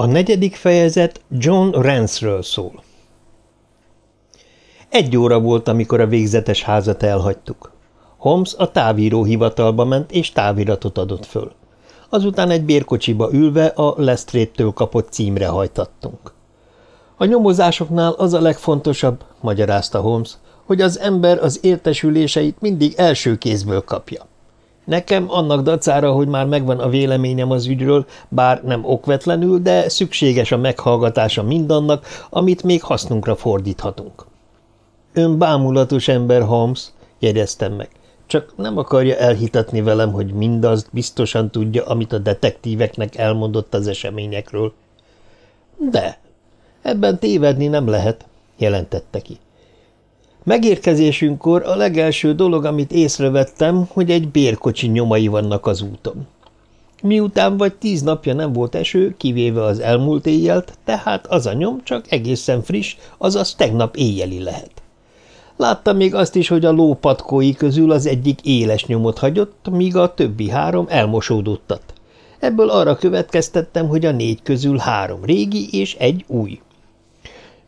A negyedik fejezet John Ransről szól. Egy óra volt, amikor a végzetes házat elhagytuk. Holmes a távíró hivatalba ment, és táviratot adott föl. Azután egy bérkocsiba ülve a Lestrade-től kapott címre hajtattunk. A nyomozásoknál az a legfontosabb, magyarázta Holmes, hogy az ember az értesüléseit mindig első kézből kapja. Nekem annak dacára, hogy már megvan a véleményem az ügyről, bár nem okvetlenül, de szükséges a meghallgatása mindannak, amit még hasznunkra fordíthatunk. Ön bámulatos ember, Holmes, jegyeztem meg. Csak nem akarja elhitatni velem, hogy mindazt biztosan tudja, amit a detektíveknek elmondott az eseményekről. De, ebben tévedni nem lehet, jelentette ki. Megérkezésünkkor a legelső dolog, amit észrevettem, hogy egy bérkocsi nyomai vannak az úton. Miután vagy tíz napja nem volt eső, kivéve az elmúlt éjjelt, tehát az a nyom csak egészen friss, azaz tegnap éjjeli lehet. Láttam még azt is, hogy a lópatkói közül az egyik éles nyomot hagyott, míg a többi három elmosódottat. Ebből arra következtettem, hogy a négy közül három régi és egy új.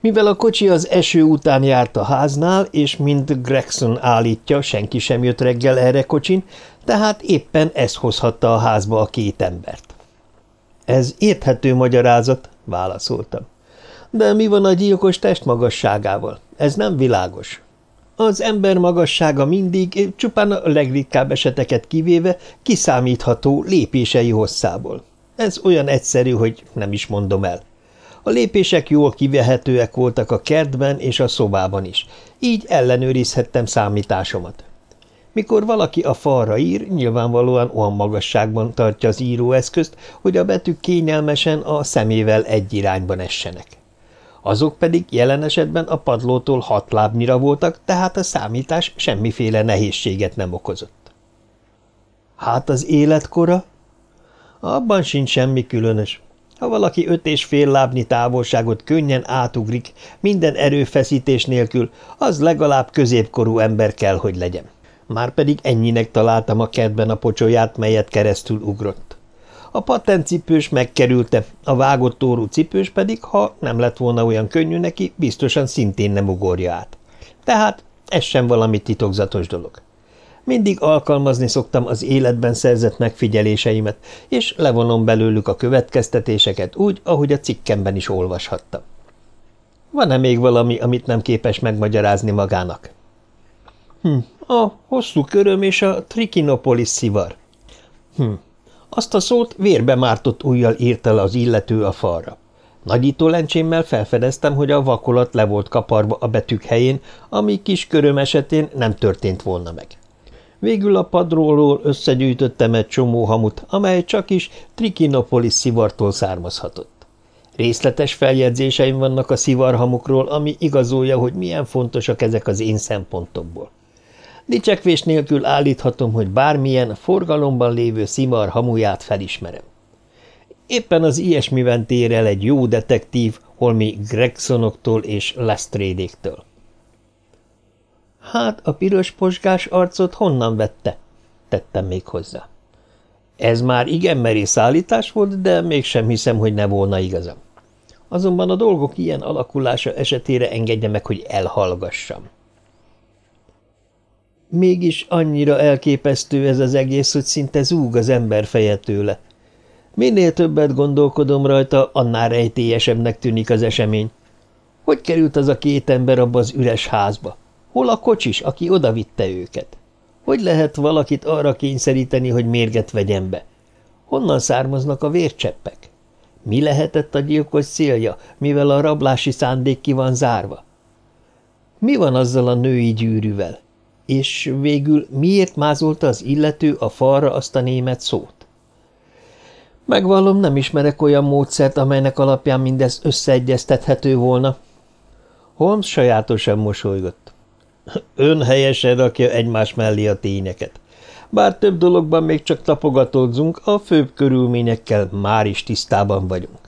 Mivel a kocsi az eső után járt a háznál, és mint Gregson állítja, senki sem jött reggel erre kocsin, tehát éppen ez hozhatta a házba a két embert. Ez érthető magyarázat, válaszoltam. De mi van a gyilkos testmagasságával? Ez nem világos. Az ember magassága mindig, csupán a legritkább eseteket kivéve, kiszámítható lépései hosszából. Ez olyan egyszerű, hogy nem is mondom el. A lépések jól kivehetőek voltak a kertben és a szobában is, így ellenőrizhettem számításomat. Mikor valaki a falra ír, nyilvánvalóan olyan magasságban tartja az íróeszközt, hogy a betűk kényelmesen a szemével egy irányban essenek. Azok pedig jelen esetben a padlótól hat lábnyira voltak, tehát a számítás semmiféle nehézséget nem okozott. Hát az életkora? Abban sincs semmi különös. Ha valaki öt és fél lábnyi távolságot könnyen átugrik minden erőfeszítés nélkül, az legalább középkorú ember kell, hogy legyen. Márpedig ennyinek találtam a kertben a pocsolyát, melyet keresztül ugrott. A patencipős megkerülte, a vágott tórú cipős pedig, ha nem lett volna olyan könnyű neki, biztosan szintén nem ugorja át. Tehát ez sem valami titokzatos dolog. Mindig alkalmazni szoktam az életben szerzett megfigyeléseimet, és levonom belőlük a következtetéseket úgy, ahogy a cikkemben is olvashattam. Van-e még valami, amit nem képes megmagyarázni magának? Hm, a hosszú köröm és a trikinopolis szivar. Hm, azt a szót vérbe mártott ujjal írta le az illető a falra. Nagyító lencsémmel felfedeztem, hogy a vakolat le volt kaparva a betűk helyén, ami kis köröm esetén nem történt volna meg. Végül a padróról összegyűjtöttem egy csomó hamut, amely csak is Trikinopolis szivartól származhatott. Részletes feljegyzéseim vannak a szivarhamukról, ami igazolja, hogy milyen fontosak ezek az én szempontomból. Dicsekvés nélkül állíthatom, hogy bármilyen forgalomban lévő szivar hamuját felismerem. Éppen az ilyesmiben tér el egy jó detektív, holmi Gregsonoktól és Lestrédéktől. Hát a piros posgás arcot honnan vette? Tettem még hozzá. Ez már igen merész állítás volt, de mégsem hiszem, hogy ne volna igazam. Azonban a dolgok ilyen alakulása esetére engedje meg, hogy elhallgassam. Mégis annyira elképesztő ez az egész, hogy szinte zúg az ember feje tőle. Minél többet gondolkodom rajta, annál rejtélyesebbnek tűnik az esemény. Hogy került az a két ember abba az üres házba? Hol a kocsis, aki odavitte őket? Hogy lehet valakit arra kényszeríteni, hogy mérget vegyen be? Honnan származnak a vércseppek? Mi lehetett a gyilkos célja, mivel a rablási szándék ki van zárva? Mi van azzal a női gyűrűvel? És végül miért mázolta az illető a falra azt a német szót? Megvallom, nem ismerek olyan módszert, amelynek alapján mindez összeegyeztethető volna. Holmes sajátosan mosolygott. Ön helyesen rakja egymás mellé a tényeket. Bár több dologban még csak tapogatódzunk, a főbb körülményekkel már is tisztában vagyunk.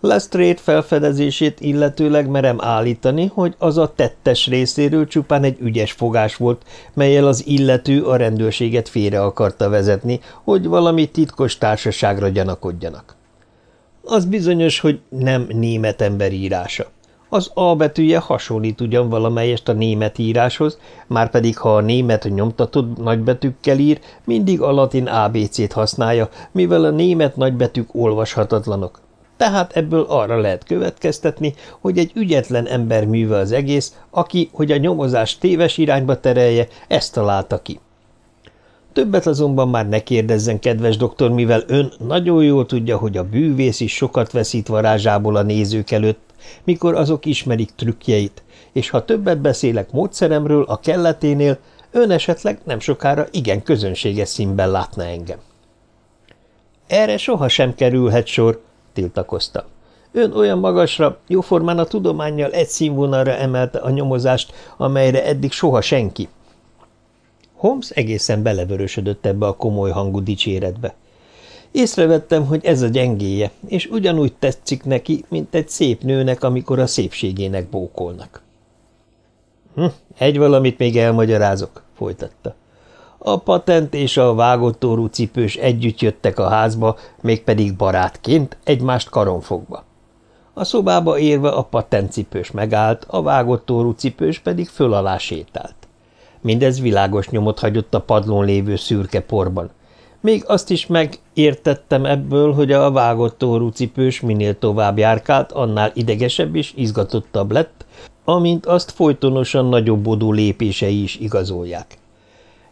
Lestrade felfedezését illetőleg merem állítani, hogy az a tettes részéről csupán egy ügyes fogás volt, melyel az illető a rendőrséget félre akarta vezetni, hogy valami titkos társaságra gyanakodjanak. Az bizonyos, hogy nem német ember írása. Az A betűje hasonlít ugyan valamelyest a német íráshoz, márpedig ha a német nyomtatott nagybetűkkel ír, mindig a latin ABC-t használja, mivel a német nagybetűk olvashatatlanok. Tehát ebből arra lehet következtetni, hogy egy ügyetlen ember műve az egész, aki, hogy a nyomozás téves irányba terelje, ezt találta ki. Többet azonban már ne kérdezzen, kedves doktor, mivel ön nagyon jól tudja, hogy a bűvész is sokat veszít varázsából a nézők előtt, mikor azok ismerik trükkjeit, és ha többet beszélek módszeremről a kelleténél, ön esetleg nem sokára igen közönséges színben látna engem. Erre soha sem kerülhet sor, tiltakozta. Ön olyan magasra, jóformán a tudományjal egy színvonalra emelte a nyomozást, amelyre eddig soha senki. Holmes egészen belevörösödött ebbe a komoly hangú dicséretbe. Észrevettem, hogy ez a gyengéje, és ugyanúgy tetszik neki, mint egy szép nőnek, amikor a szépségének bókolnak. Hm, egy valamit még elmagyarázok, folytatta. A patent és a vágottóru cipős együtt jöttek a házba, mégpedig barátként, egymást karonfogva. A szobába érve a patentcipős megállt, a vágottóru cipős pedig föl alá sétált. Mindez világos nyomot hagyott a padlón lévő szürke porban. Még azt is megértettem ebből, hogy a vágott tóru cipős minél tovább járkált, annál idegesebb és izgatottabb lett, amint azt folytonosan nagyobbodó lépései is igazolják.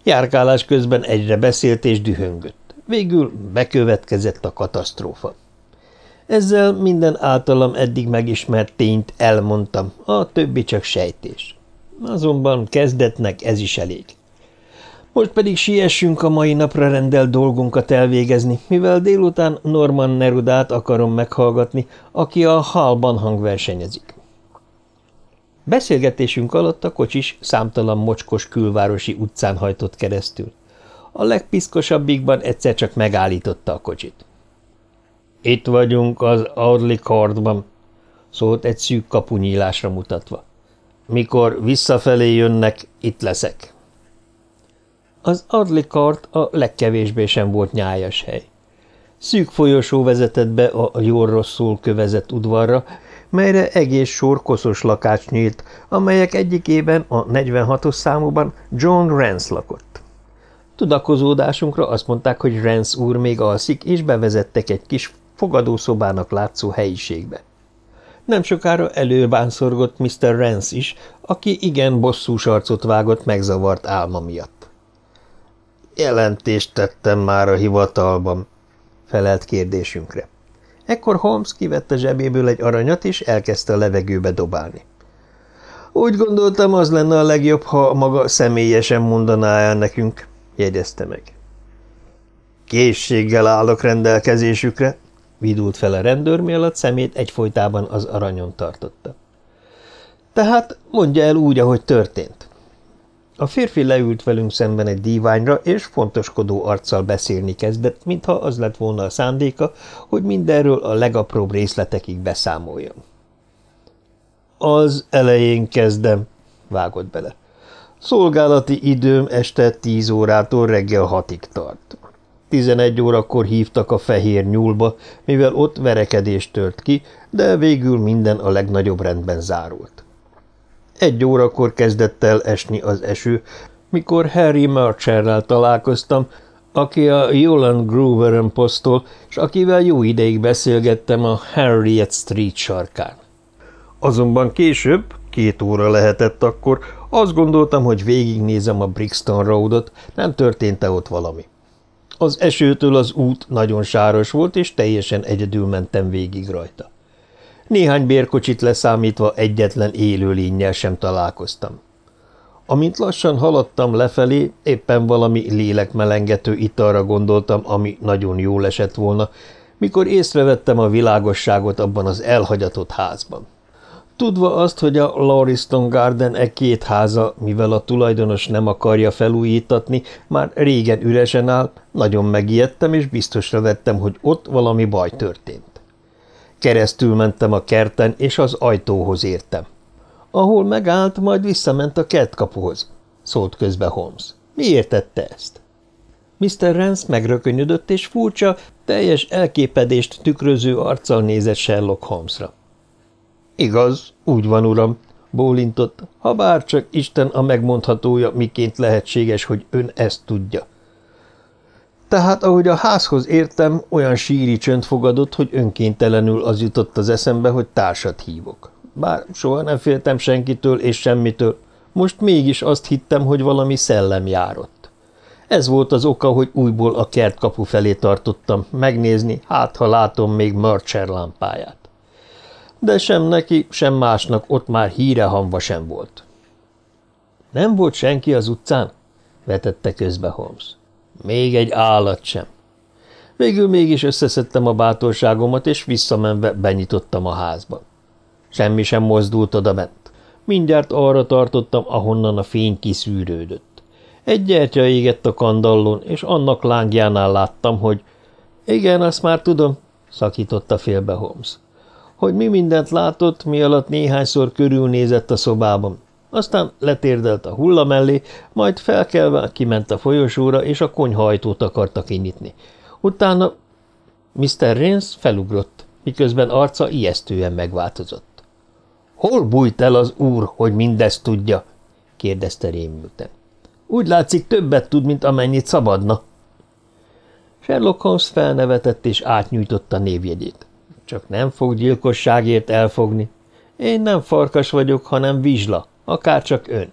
Járkálás közben egyre beszélt és dühöngött. Végül bekövetkezett a katasztrófa. Ezzel minden általam eddig megismert tényt elmondtam, a többi csak sejtés. Azonban kezdetnek ez is elég. Most pedig siessünk a mai napra rendelt dolgunkat elvégezni, mivel délután Norman Nerudát akarom meghallgatni, aki a halban hangversenyezik. Beszélgetésünk alatt a kocsis számtalan mocskos külvárosi utcán hajtott keresztül. A legpiszkosabbikban egyszer csak megállította a kocsit. – Itt vagyunk az Audley Courtban, szólt egy szűk kapunyílásra mutatva. Mikor visszafelé jönnek, itt leszek. Az Adli kart a legkevésbé sem volt nyájas hely. Szűk folyosó vezetett be a jól rosszul kövezett udvarra, melyre egész sor koszos lakács nyílt, amelyek egyikében, a 46-os számúban John Rance lakott. Tudakozódásunkra azt mondták, hogy Rance úr még alszik, és bevezettek egy kis fogadószobának látszó helyiségbe. Nem sokára előbánszorgott Mr. Rance is, aki igen bosszús arcot vágott megzavart álma miatt. Jelentést tettem már a hivatalban, felelt kérdésünkre. Ekkor Holmes kivette zsebéből egy aranyat, és elkezdte a levegőbe dobálni. Úgy gondoltam, az lenne a legjobb, ha maga személyesen mondaná el nekünk, jegyezte meg. Készséggel állok rendelkezésükre, Vidult fel a rendőr, mielőtt szemét egyfolytában az aranyon tartotta. Tehát mondja el úgy, ahogy történt. A férfi leült velünk szemben egy díványra, és fontoskodó arccal beszélni kezdett, mintha az lett volna a szándéka, hogy mindenről a legapróbb részletekig beszámoljon. Az elején kezdem, vágott bele. Szolgálati időm este tíz órától reggel hatig tart. Tizenegy órakor hívtak a fehér nyúlba, mivel ott verekedés tört ki, de végül minden a legnagyobb rendben zárult. Egy órakor kezdett el esni az eső, mikor Harry Marcherrel találkoztam, aki a Yolan Grooveren posztol, és akivel jó ideig beszélgettem a Harriet Street sarkán. Azonban később, két óra lehetett akkor, azt gondoltam, hogy végignézem a Brixton Roadot, nem történt-e ott valami. Az esőtől az út nagyon sáros volt, és teljesen egyedül mentem végig rajta. Néhány bérkocsit leszámítva egyetlen élőlényel sem találkoztam. Amint lassan haladtam lefelé, éppen valami lélekmelengető italra gondoltam, ami nagyon jól esett volna, mikor észrevettem a világosságot abban az elhagyatott házban. Tudva azt, hogy a Lauriston Garden e két háza, mivel a tulajdonos nem akarja felújítatni, már régen üresen áll, nagyon megijedtem, és biztosra vettem, hogy ott valami baj történt. Keresztül mentem a kerten, és az ajtóhoz értem. Ahol megállt, majd visszament a kertkapuhoz, szólt közbe Holmes. Miért tette ezt? Mr. Rance megrökönyödött, és furcsa, teljes elképedést tükröző arccal nézett Sherlock Holmesra. Igaz, úgy van, uram, bólintott, ha bár csak Isten a megmondhatója, miként lehetséges, hogy ön ezt tudja. Tehát, ahogy a házhoz értem, olyan síri csönd fogadott, hogy önkéntelenül az jutott az eszembe, hogy társat hívok. Bár soha nem féltem senkitől és semmitől, most mégis azt hittem, hogy valami szellem járott. Ez volt az oka, hogy újból a kertkapu felé tartottam, megnézni, hát ha látom még Murcher lámpáját. De sem neki, sem másnak ott már híre hanva sem volt. Nem volt senki az utcán? vetette közbe Holmes. Még egy állat sem. Végül mégis összeszedtem a bátorságomat, és visszamenve benyitottam a házba. Semmi sem mozdult oda bent. Mindjárt arra tartottam, ahonnan a fény kiszűrődött. Egy gyertya égett a kandallon, és annak lángjánál láttam, hogy igen, azt már tudom, szakította félbe Holmes. Hogy mi mindent látott, mi alatt néhányszor körülnézett a szobában. Aztán letérdelt a hulla mellé, majd felkelve kiment a folyosóra, és a konyhajtót akarta kinyitni. Utána Mr. Rains felugrott, miközben arca ijesztően megváltozott. Hol bújt el az úr, hogy mindezt tudja? kérdezte rémülten. Úgy látszik, többet tud, mint amennyit szabadna. Sherlock Holmes felnevetett és átnyújtotta névjegyét. Csak nem fog gyilkosságért elfogni. Én nem farkas vagyok, hanem vizsla, akár csak ön.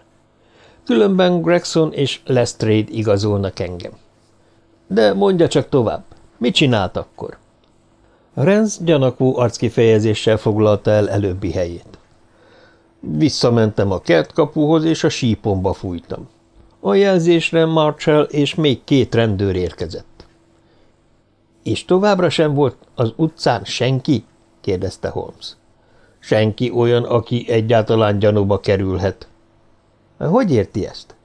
Különben Gregson és Lestrade igazolnak engem. De mondja csak tovább, mit csinált akkor? Renz gyanakvó arckifejezéssel foglalta el előbbi helyét. Visszamentem a kertkapuhoz, és a sípomba fújtam. A jelzésre Marshall és még két rendőr érkezett. – És továbbra sem volt az utcán senki? – kérdezte Holmes. – Senki olyan, aki egyáltalán gyanúba kerülhet. – Hogy érti ezt?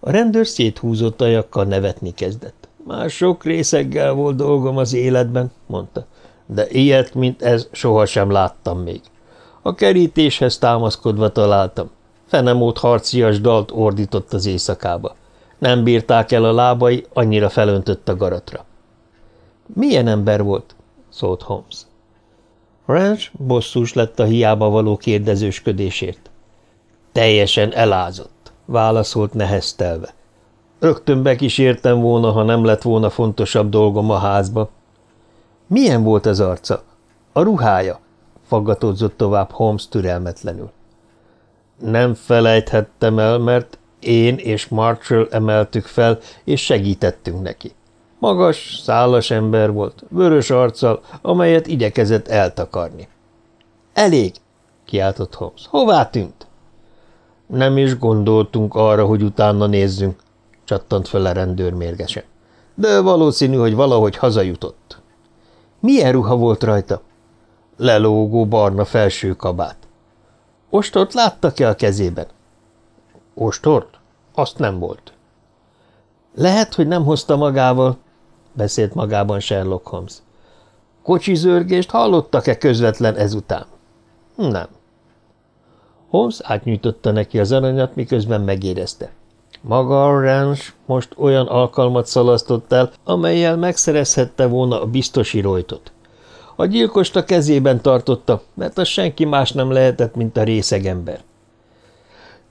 A rendőr széthúzott ajakkal nevetni kezdett. Már sok részeggel volt dolgom az életben, mondta, de ilyet, mint ez, sohasem láttam még. A kerítéshez támaszkodva találtam. Fenemót harcias dalt ordított az éjszakába. Nem bírták el a lábai, annyira felöntött a garatra. Milyen ember volt? szólt Holmes. Ranch bosszús lett a hiába való kérdezősködésért. Teljesen elázott, válaszolt neheztelve. Rögtön bekísértem volna, ha nem lett volna fontosabb dolgom a házba. Milyen volt az arca? A ruhája? faggatódzott tovább Holmes türelmetlenül. Nem felejthettem el, mert én és Marshall emeltük fel, és segítettünk neki. Magas, szálas ember volt, vörös arccal, amelyet igyekezett eltakarni. Elég, kiáltott Holmes. Hová tűnt? Nem is gondoltunk arra, hogy utána nézzünk, csattant fel a rendőr mérgesen. De valószínű, hogy valahogy hazajutott. Milyen ruha volt rajta? lelógó barna felső kabát. Ostort láttak-e a kezében? Ostort? Azt nem volt. Lehet, hogy nem hozta magával, beszélt magában Sherlock Holmes. Kocsi zörgést hallottak-e közvetlen ezután? Nem. Holmes átnyújtotta neki az aranyat, miközben megérezte. Maga a Ranch most olyan alkalmat szalasztott el, amelyel megszerezhette volna a biztosi rojtot. A gyilkost a kezében tartotta, mert az senki más nem lehetett, mint a részegember.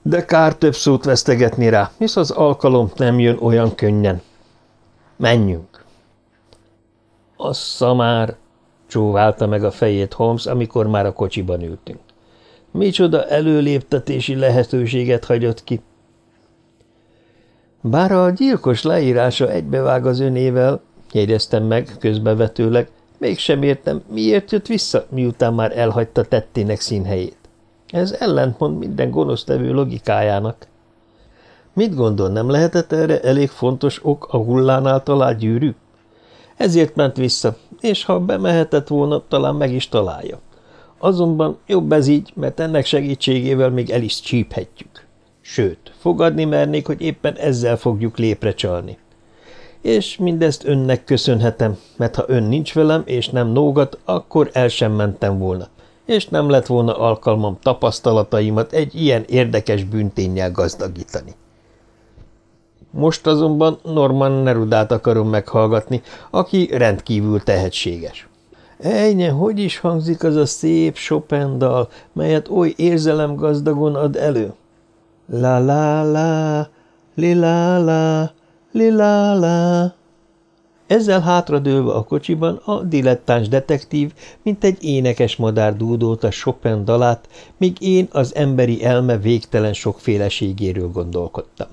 De kár több szót vesztegetni rá, hisz az alkalom nem jön olyan könnyen. Menjünk! Assza már! csóválta meg a fejét Holmes, amikor már a kocsiban ültünk. Micsoda előléptetési lehetőséget hagyott ki. Bár a gyilkos leírása egybevág az önével, jegyeztem meg közbevetőleg, Mégsem értem, miért jött vissza, miután már elhagyta tettének színhelyét. Ez ellentmond minden gonosztevő logikájának. Mit gondol, nem lehetett erre elég fontos ok a hullánál talált gyűrű? Ezért ment vissza, és ha bemehetett volna, talán meg is találja. Azonban jobb ez így, mert ennek segítségével még el is csíphetjük. Sőt, fogadni mernék, hogy éppen ezzel fogjuk lépre csalni és mindezt önnek köszönhetem, mert ha ön nincs velem, és nem nógat, akkor el sem mentem volna, és nem lett volna alkalmam tapasztalataimat egy ilyen érdekes bűnténnyel gazdagítani. Most azonban Norman Nerudát akarom meghallgatni, aki rendkívül tehetséges. Ejnye, hogy is hangzik az a szép Chopin dal, melyet oly érzelemgazdagon ad elő? La la la, li la la, li la la. Ezzel hátradőlve a kocsiban a dilettáns detektív, mint egy énekes madár dúdolta Chopin dalát, míg én az emberi elme végtelen sokféleségéről gondolkodtam.